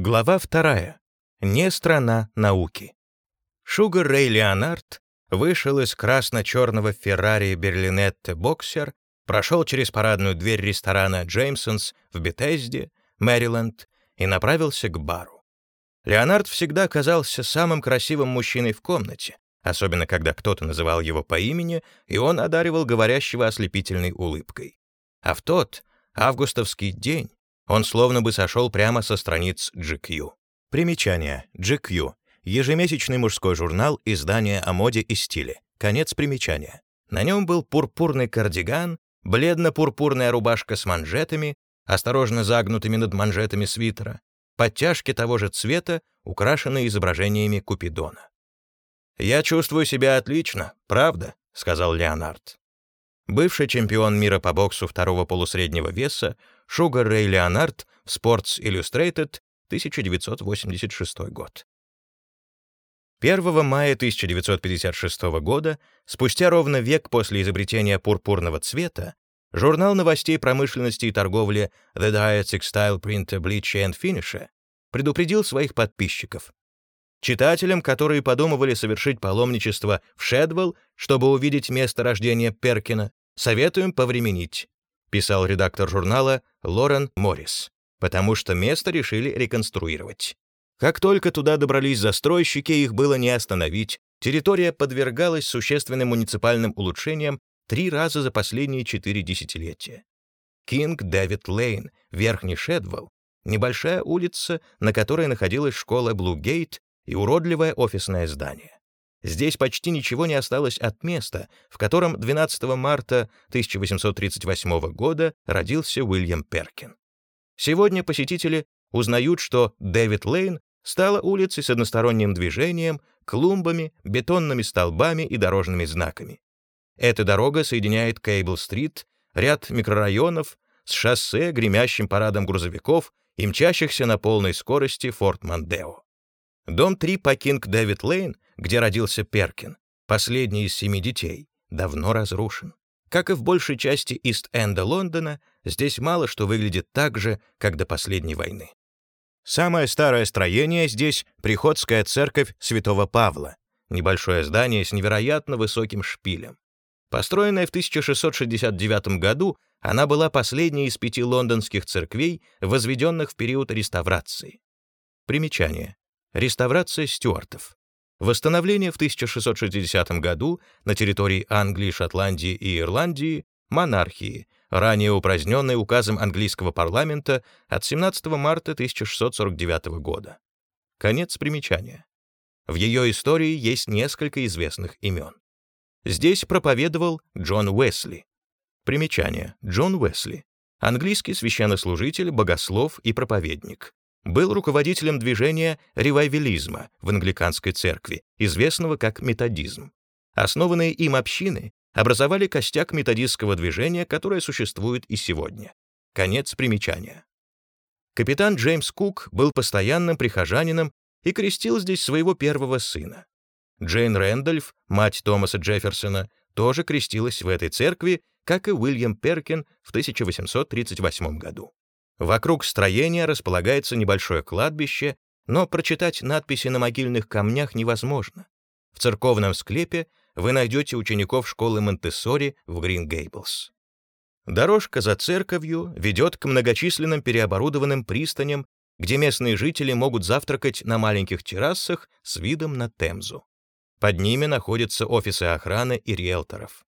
Глава вторая. Не страна науки. Шугар Рэй Леонард вышел из красно-черного Феррари Берлинетте Боксер, прошел через парадную дверь ресторана «Джеймсонс» в Бетезде, Мэриленд, и направился к бару. Леонард всегда казался самым красивым мужчиной в комнате, особенно когда кто-то называл его по имени, и он одаривал говорящего ослепительной улыбкой. А в тот августовский день он словно бы сошел прямо со страниц GQ. Примечание. GQ. Ежемесячный мужской журнал издания о моде и стиле. Конец примечания. На нем был пурпурный кардиган, бледно-пурпурная рубашка с манжетами, осторожно загнутыми над манжетами свитера, подтяжки того же цвета, украшенные изображениями Купидона. «Я чувствую себя отлично, правда?» — сказал Леонард. Бывший чемпион мира по боксу второго полусреднего веса Шугар Рэй Леонард в Sports Illustrated, 1986 год. 1 мая 1956 года, спустя ровно век после изобретения пурпурного цвета, журнал новостей промышленности и торговли The Diet Textile Printer Bleach and Finish предупредил своих подписчиков. Читателям, которые подумывали совершить паломничество в Шедвелл, чтобы увидеть место рождения Перкина, советуем повременить, писал редактор журнала Лорен Моррис, потому что место решили реконструировать. Как только туда добрались застройщики, их было не остановить. Территория подвергалась существенным муниципальным улучшениям три раза за последние четыре десятилетия. Кинг Дэвид Лейн, Верхний Шедвелл, небольшая улица, на которой находилась школа Блугейт и уродливое офисное здание. Здесь почти ничего не осталось от места, в котором 12 марта 1838 года родился Уильям Перкин. Сегодня посетители узнают, что Дэвид Лейн стала улицей с односторонним движением, клумбами, бетонными столбами и дорожными знаками. Эта дорога соединяет Кейбл-стрит, ряд микрорайонов с шоссе, гремящим парадом грузовиков и мчащихся на полной скорости Форд Мондео. Дом 3 по Кинг-Дэвид-Лейн, где родился Перкин, последний из семи детей, давно разрушен. Как и в большей части Ист-Энда Лондона, здесь мало что выглядит так же, как до последней войны. Самое старое строение здесь — Приходская церковь Святого Павла, небольшое здание с невероятно высоким шпилем. Построенная в 1669 году, она была последней из пяти лондонских церквей, возведенных в период реставрации. Примечание. Реставрация стюартов. Восстановление в 1660 году на территории Англии, Шотландии и Ирландии монархии, ранее упраздненной указом английского парламента от 17 марта 1649 года. Конец примечания. В ее истории есть несколько известных имен. Здесь проповедовал Джон Уэсли. Примечание. Джон Уэсли. Английский священнослужитель, богослов и проповедник был руководителем движения ревайвелизма в англиканской церкви, известного как методизм. Основанные им общины образовали костяк методистского движения, которое существует и сегодня. Конец примечания. Капитан Джеймс Кук был постоянным прихожанином и крестил здесь своего первого сына. Джейн Рэндольф, мать Томаса Джефферсона, тоже крестилась в этой церкви, как и Уильям Перкин в 1838 году. Вокруг строения располагается небольшое кладбище, но прочитать надписи на могильных камнях невозможно. В церковном склепе вы найдете учеников школы Монтессори в Грин-Гейблс. Дорожка за церковью ведет к многочисленным переоборудованным пристаням, где местные жители могут завтракать на маленьких террасах с видом на Темзу. Под ними находятся офисы охраны и риэлторов.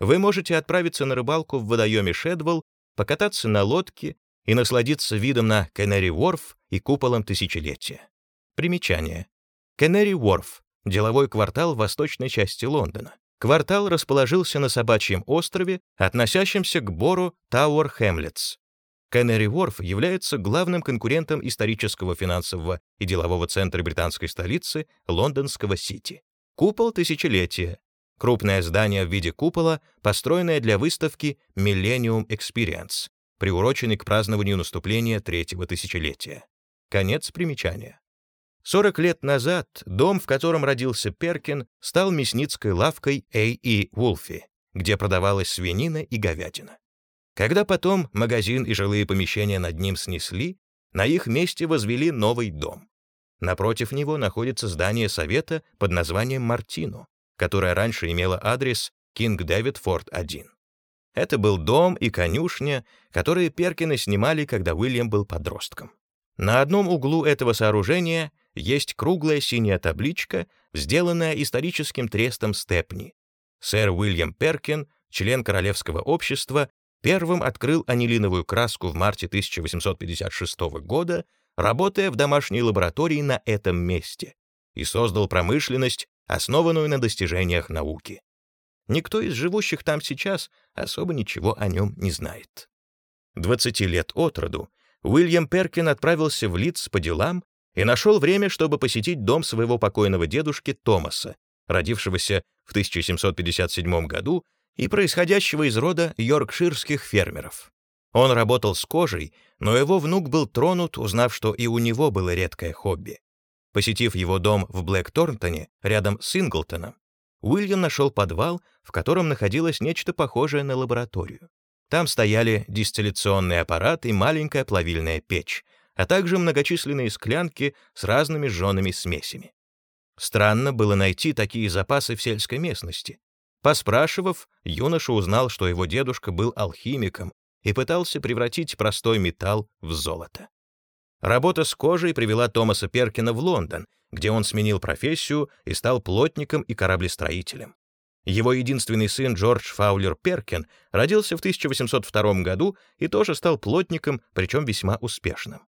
Вы можете отправиться на рыбалку в водоеме Шедвелл, покататься на лодке и насладиться видом на Кеннери-Уорф и куполом тысячелетия. Примечание. Кеннери-Уорф — деловой квартал в восточной части Лондона. Квартал расположился на собачьем острове, относящемся к Бору Тауэр Хэмлетс. Кеннери-Уорф является главным конкурентом исторического, финансового и делового центра британской столицы лондонского Сити. Купол тысячелетия — крупное здание в виде купола, построенное для выставки Millennium Experience, приуроченный к празднованию наступления третьего тысячелетия. Конец примечания. 40 лет назад дом, в котором родился Перкин, стал мясницкой лавкой A.E. Вулфи, где продавалась свинина и говядина. Когда потом магазин и жилые помещения над ним снесли, на их месте возвели новый дом. Напротив него находится здание совета под названием Мартино, которое раньше имело адрес Кинг Дэвид Форд 1. Это был дом и конюшня, которые Перкины снимали, когда Уильям был подростком. На одном углу этого сооружения есть круглая синяя табличка, сделанная историческим трестом Степни. Сэр Уильям Перкин, член Королевского общества, первым открыл анилиновую краску в марте 1856 года, работая в домашней лаборатории на этом месте, и создал промышленность, основанную на достижениях науки. Никто из живущих там сейчас особо ничего о нем не знает. 20 лет от роду Уильям Перкин отправился в Лидс по делам и нашел время, чтобы посетить дом своего покойного дедушки Томаса, родившегося в 1757 году и происходящего из рода йоркширских фермеров. Он работал с кожей, но его внук был тронут, узнав, что и у него было редкое хобби. Посетив его дом в Блэк-Торнтоне, рядом с Инглтоном, Уильям нашел подвал, в котором находилось нечто похожее на лабораторию. Там стояли дистилляционный аппарат и маленькая плавильная печь, а также многочисленные склянки с разными жжеными смесями. Странно было найти такие запасы в сельской местности. Поспрашивав, юноша узнал, что его дедушка был алхимиком и пытался превратить простой металл в золото. Работа с кожей привела Томаса Перкина в Лондон, где он сменил профессию и стал плотником и кораблестроителем. Его единственный сын Джордж Фаулер Перкин родился в 1802 году и тоже стал плотником, причем весьма успешным.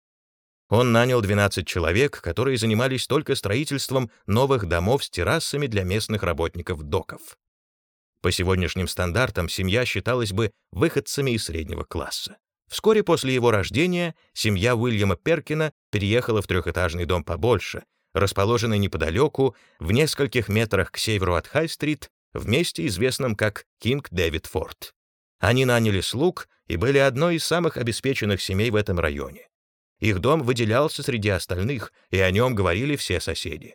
Он нанял 12 человек, которые занимались только строительством новых домов с террасами для местных работников доков. По сегодняшним стандартам семья считалась бы выходцами из среднего класса. Вскоре после его рождения семья Уильяма Перкина переехала в трехэтажный дом побольше, расположенный неподалеку, в нескольких метрах к северу от Хай-стрит, в месте, известном как Кинг Дэвид Форд. Они наняли слуг и были одной из самых обеспеченных семей в этом районе. Их дом выделялся среди остальных, и о нем говорили все соседи.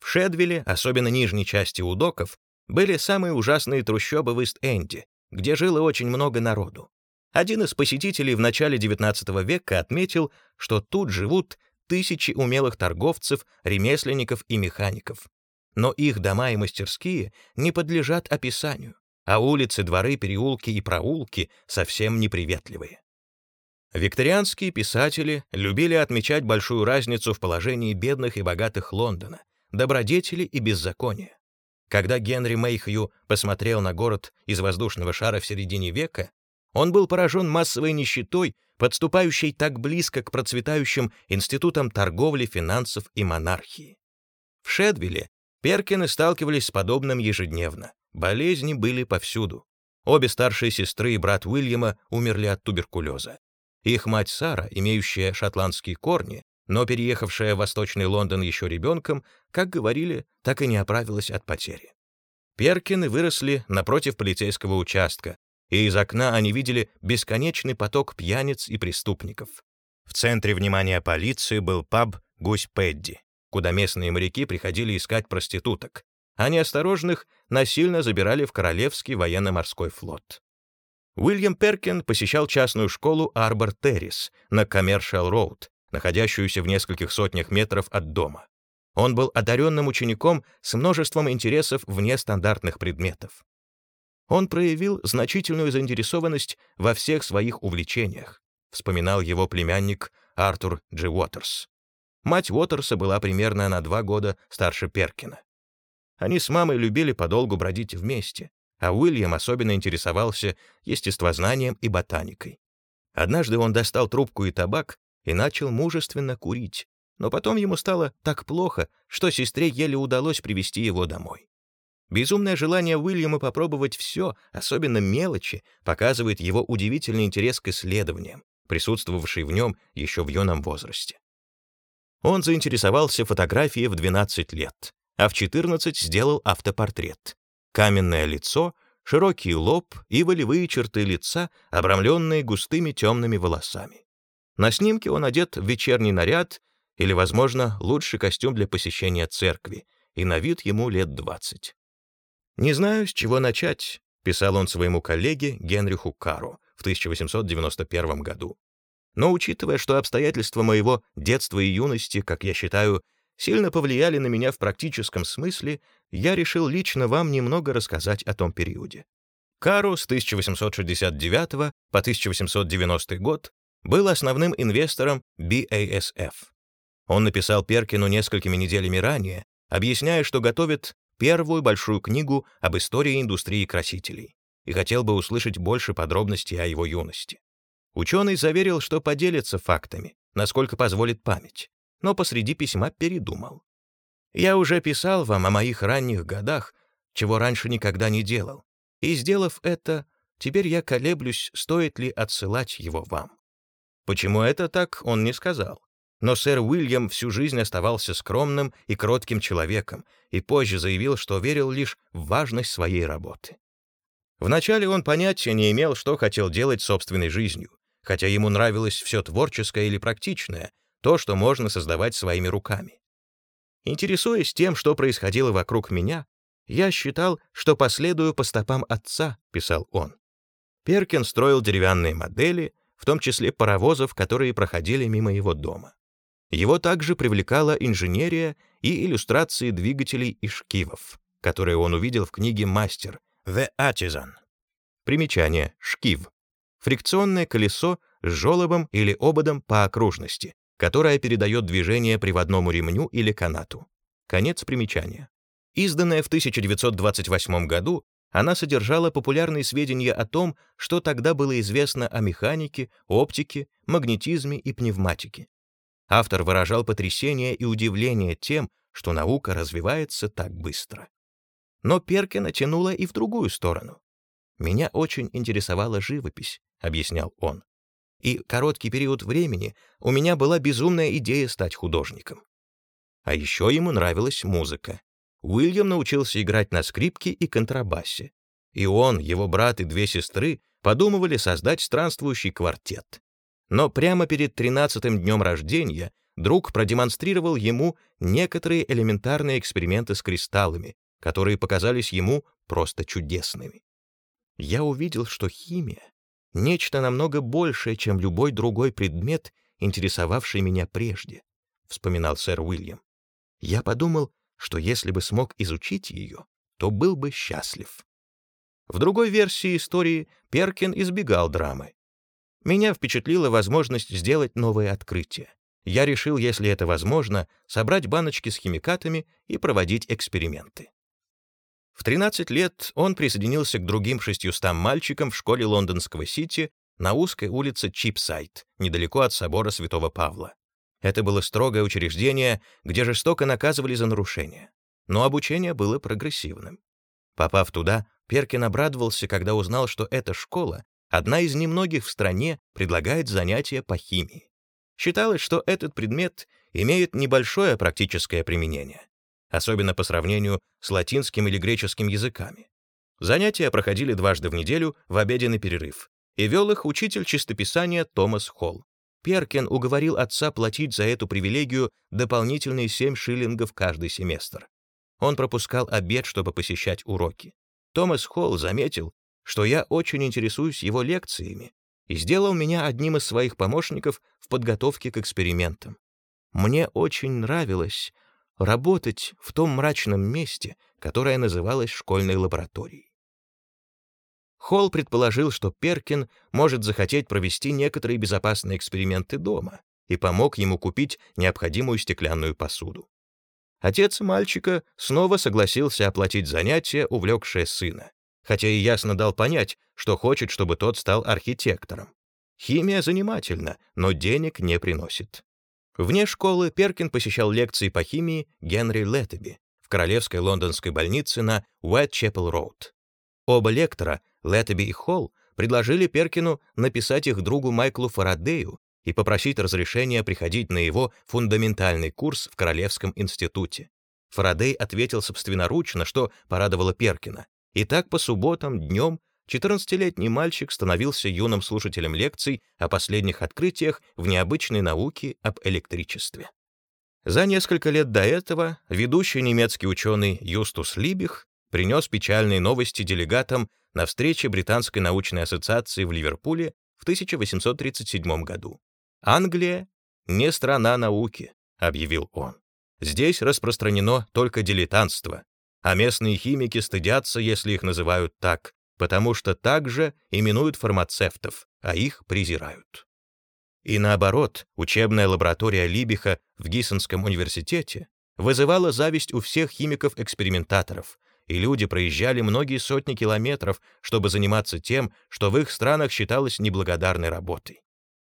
В Шедвилле, особенно нижней части Удоков, были самые ужасные трущобы в Ист-Энде, где жило очень много народу. Один из посетителей в начале XIX века отметил, что тут живут тысячи умелых торговцев, ремесленников и механиков. Но их дома и мастерские не подлежат описанию, а улицы, дворы, переулки и проулки совсем неприветливые. Викторианские писатели любили отмечать большую разницу в положении бедных и богатых Лондона, добродетели и беззакония. Когда Генри Мейхью посмотрел на город из воздушного шара в середине века, он был поражен массовой нищетой, подступающей так близко к процветающим институтам торговли, финансов и монархии. В Шедвилле Перкины сталкивались с подобным ежедневно. Болезни были повсюду. Обе старшие сестры и брат Уильяма умерли от туберкулеза. Их мать Сара, имеющая шотландские корни, но переехавшая в Восточный Лондон еще ребенком, как говорили, так и не оправилась от потери. Перкины выросли напротив полицейского участка, и из окна они видели бесконечный поток пьяниц и преступников. В центре внимания полиции был паб «Гусь Пэдди», куда местные моряки приходили искать проституток, а неосторожных насильно забирали в Королевский военно-морской флот. Уильям Перкин посещал частную школу Арбор Террис на Коммершал Роуд, находящуюся в нескольких сотнях метров от дома. Он был одаренным учеником с множеством интересов вне стандартных предметов. Он проявил значительную заинтересованность во всех своих увлечениях, вспоминал его племянник Артур Джи Уотерс. Мать Уотерса была примерно на два года старше Перкина. Они с мамой любили подолгу бродить вместе, а Уильям особенно интересовался естествознанием и ботаникой. Однажды он достал трубку и табак и начал мужественно курить, но потом ему стало так плохо, что сестре еле удалось привести его домой. Безумное желание Уильяма попробовать все, особенно мелочи, показывает его удивительный интерес к исследованиям, присутствовавший в нем еще в юном возрасте. Он заинтересовался фотографией в 12 лет, а в 14 сделал автопортрет. Каменное лицо, широкий лоб и волевые черты лица, обрамленные густыми темными волосами. На снимке он одет в вечерний наряд или, возможно, лучший костюм для посещения церкви, и на вид ему лет 20. «Не знаю, с чего начать», — писал он своему коллеге Генриху Кару в 1891 году. Но учитывая, что обстоятельства моего детства и юности, как я считаю, сильно повлияли на меня в практическом смысле, я решил лично вам немного рассказать о том периоде. Кару с 1869 по 1890 год был основным инвестором BASF. Он написал Перкину несколькими неделями ранее, объясняя, что готовит первую большую книгу об истории индустрии красителей и хотел бы услышать больше подробностей о его юности. Ученый заверил, что поделится фактами, насколько позволит память, но посреди письма передумал. «Я уже писал вам о моих ранних годах, чего раньше никогда не делал, и, сделав это, теперь я колеблюсь, стоит ли отсылать его вам». Почему это так, он не сказал. Но сэр Уильям всю жизнь оставался скромным и кротким человеком и позже заявил, что верил лишь в важность своей работы. Вначале он понятия не имел, что хотел делать собственной жизнью, хотя ему нравилось все творческое или практичное, то, что можно создавать своими руками. Интересуясь тем, что происходило вокруг меня, я считал, что последую по стопам отца, писал он. Перкин строил деревянные модели, в том числе паровозов, которые проходили мимо его дома. Его также привлекала инженерия и иллюстрации двигателей и шкивов, которые он увидел в книге «Мастер» «The Artisan». Примечание «Шкив» — фрикционное колесо с желобом или ободом по окружности, которое передает движение приводному ремню или канату. Конец примечания. Изданная в 1928 году, она содержала популярные сведения о том, что тогда было известно о механике, оптике, магнетизме и пневматике. Автор выражал потрясение и удивление тем, что наука развивается так быстро. Но Перкина тянула и в другую сторону. «Меня очень интересовала живопись», — объяснял он. «И короткий период времени у меня была безумная идея стать художником». А еще ему нравилась музыка. Уильям научился играть на скрипке и контрабасе. И он, его брат и две сестры подумывали создать странствующий квартет. Но прямо перед тринадцатым днем рождения друг продемонстрировал ему некоторые элементарные эксперименты с кристаллами, которые показались ему просто чудесными. Я увидел, что химия — нечто намного большее, чем любой другой предмет, интересовавший меня прежде, — вспоминал сэр Уильям. Я подумал, что если бы смог изучить ее, то был бы счастлив. В другой версии истории Перкин избегал драмы, меня впечатлила возможность сделать новое открытие. Я решил, если это возможно, собрать баночки с химикатами и проводить эксперименты. В 13 лет он присоединился к другим 600 мальчикам в школе лондонского Сити на узкой улице Чипсайд, недалеко от собора Святого Павла. Это было строгое учреждение, где жестоко наказывали за нарушения. Но обучение было прогрессивным. Попав туда, Перкин обрадовался, когда узнал, что эта школа одна из немногих в стране предлагает занятия по химии. Считалось, что этот предмет имеет небольшое практическое применение, особенно по сравнению с латинским или греческим языками. Занятия проходили дважды в неделю в обеденный перерыв, и вел их учитель чистописания Томас Холл. Перкин уговорил отца платить за эту привилегию дополнительные 7 шиллингов каждый семестр. Он пропускал обед, чтобы посещать уроки. Томас Холл заметил, что я очень интересуюсь его лекциями и сделал меня одним из своих помощников в подготовке к экспериментам. Мне очень нравилось работать в том мрачном месте, которое называлось школьной лабораторией. Холл предположил, что Перкин может захотеть провести некоторые безопасные эксперименты дома и помог ему купить необходимую стеклянную посуду. Отец мальчика снова согласился оплатить занятия, увлекшее сына хотя и ясно дал понять, что хочет, чтобы тот стал архитектором. Химия занимательна, но денег не приносит. Вне школы Перкин посещал лекции по химии Генри Леттеби в Королевской лондонской больнице на Уайтчепел-Роуд. Оба лектора, Леттеби и Холл, предложили Перкину написать их другу Майклу Фарадею и попросить разрешения приходить на его фундаментальный курс в Королевском институте. Фарадей ответил собственноручно, что порадовало Перкина. И так по субботам, днем, 14-летний мальчик становился юным слушателем лекций о последних открытиях в необычной науке об электричестве. За несколько лет до этого ведущий немецкий ученый Юстус Либих принес печальные новости делегатам на встрече Британской научной ассоциации в Ливерпуле в 1837 году. «Англия — не страна науки», — объявил он. «Здесь распространено только дилетантство, а местные химики стыдятся, если их называют так, потому что также именуют фармацевтов, а их презирают». И наоборот, учебная лаборатория Либиха в Гиссенском университете вызывала зависть у всех химиков-экспериментаторов, и люди проезжали многие сотни километров, чтобы заниматься тем, что в их странах считалось неблагодарной работой.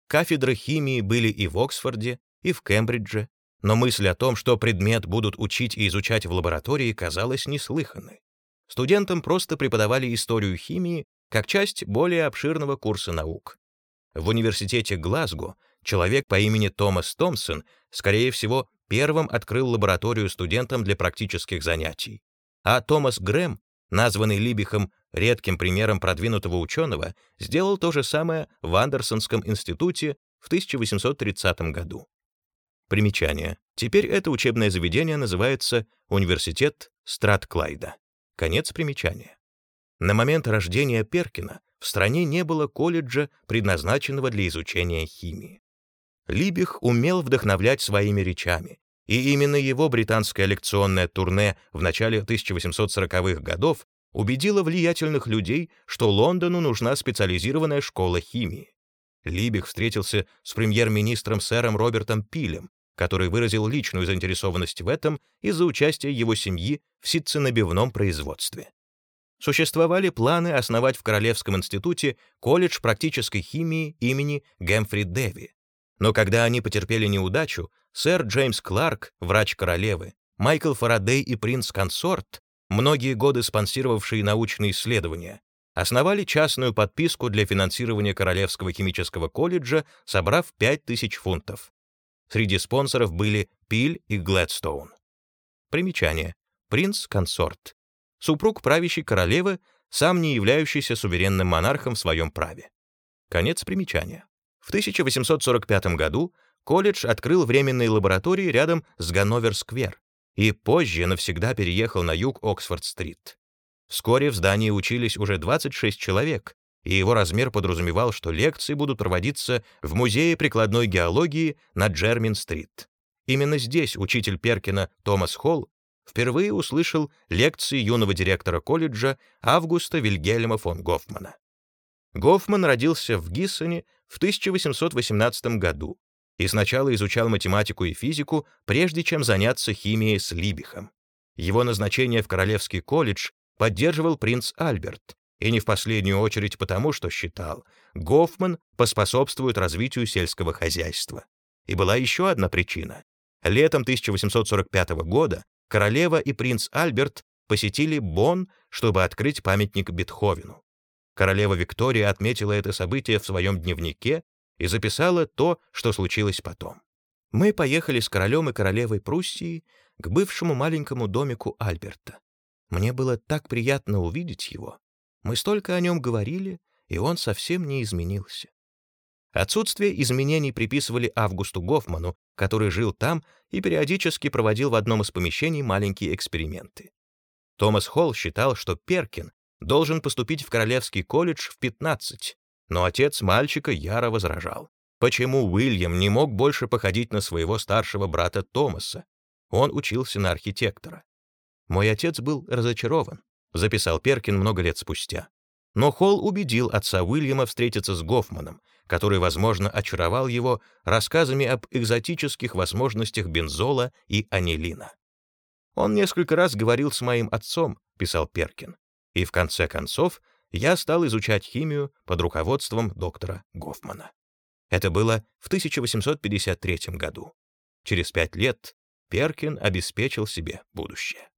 Кафедры химии были и в Оксфорде, и в Кембридже, но мысль о том, что предмет будут учить и изучать в лаборатории, казалась неслыханной. Студентам просто преподавали историю химии как часть более обширного курса наук. В университете Глазго человек по имени Томас Томпсон, скорее всего, первым открыл лабораторию студентам для практических занятий. А Томас Грэм, названный Либихом редким примером продвинутого ученого, сделал то же самое в Андерсонском институте в 1830 году. Примечание. Теперь это учебное заведение называется Университет Стратклайда. Конец примечания. На момент рождения Перкина в стране не было колледжа, предназначенного для изучения химии. Либих умел вдохновлять своими речами, и именно его британское лекционное турне в начале 1840-х годов убедило влиятельных людей, что Лондону нужна специализированная школа химии. Либих встретился с премьер-министром сэром Робертом Пилем, который выразил личную заинтересованность в этом из-за участия его семьи в ситценабивном производстве. Существовали планы основать в Королевском институте колледж практической химии имени Гэмфри Дэви. Но когда они потерпели неудачу, сэр Джеймс Кларк, врач королевы, Майкл Фарадей и принц-консорт, многие годы спонсировавшие научные исследования, основали частную подписку для финансирования Королевского химического колледжа, собрав 5000 фунтов. Среди спонсоров были Пиль и Глэдстоун. Примечание. Принц-консорт. Супруг правящей королевы, сам не являющийся суверенным монархом в своем праве. Конец примечания. В 1845 году колледж открыл временные лаборатории рядом с Ганновер-сквер и позже навсегда переехал на юг Оксфорд-стрит. Вскоре в здании учились уже 26 человек, и его размер подразумевал, что лекции будут проводиться в Музее прикладной геологии на Джермин-стрит. Именно здесь учитель Перкина Томас Холл впервые услышал лекции юного директора колледжа Августа Вильгельма фон Гофмана. Гофман родился в Гиссене в 1818 году и сначала изучал математику и физику, прежде чем заняться химией с Либихом. Его назначение в Королевский колледж поддерживал принц Альберт, и не в последнюю очередь потому, что считал, Гофман поспособствует развитию сельского хозяйства. И была еще одна причина. Летом 1845 года королева и принц Альберт посетили Бонн, чтобы открыть памятник Бетховену. Королева Виктория отметила это событие в своем дневнике и записала то, что случилось потом. Мы поехали с королем и королевой Пруссии к бывшему маленькому домику Альберта. Мне было так приятно увидеть его. Мы столько о нем говорили, и он совсем не изменился. Отсутствие изменений приписывали Августу Гофману, который жил там и периодически проводил в одном из помещений маленькие эксперименты. Томас Холл считал, что Перкин должен поступить в Королевский колледж в 15, но отец мальчика яро возражал. Почему Уильям не мог больше походить на своего старшего брата Томаса? Он учился на архитектора. «Мой отец был разочарован», — записал Перкин много лет спустя. Но Холл убедил отца Уильяма встретиться с Гофманом, который, возможно, очаровал его рассказами об экзотических возможностях бензола и анилина. «Он несколько раз говорил с моим отцом», — писал Перкин, и в конце концов я стал изучать химию под руководством доктора Гофмана. Это было в 1853 году. Через пять лет Перкин обеспечил себе будущее.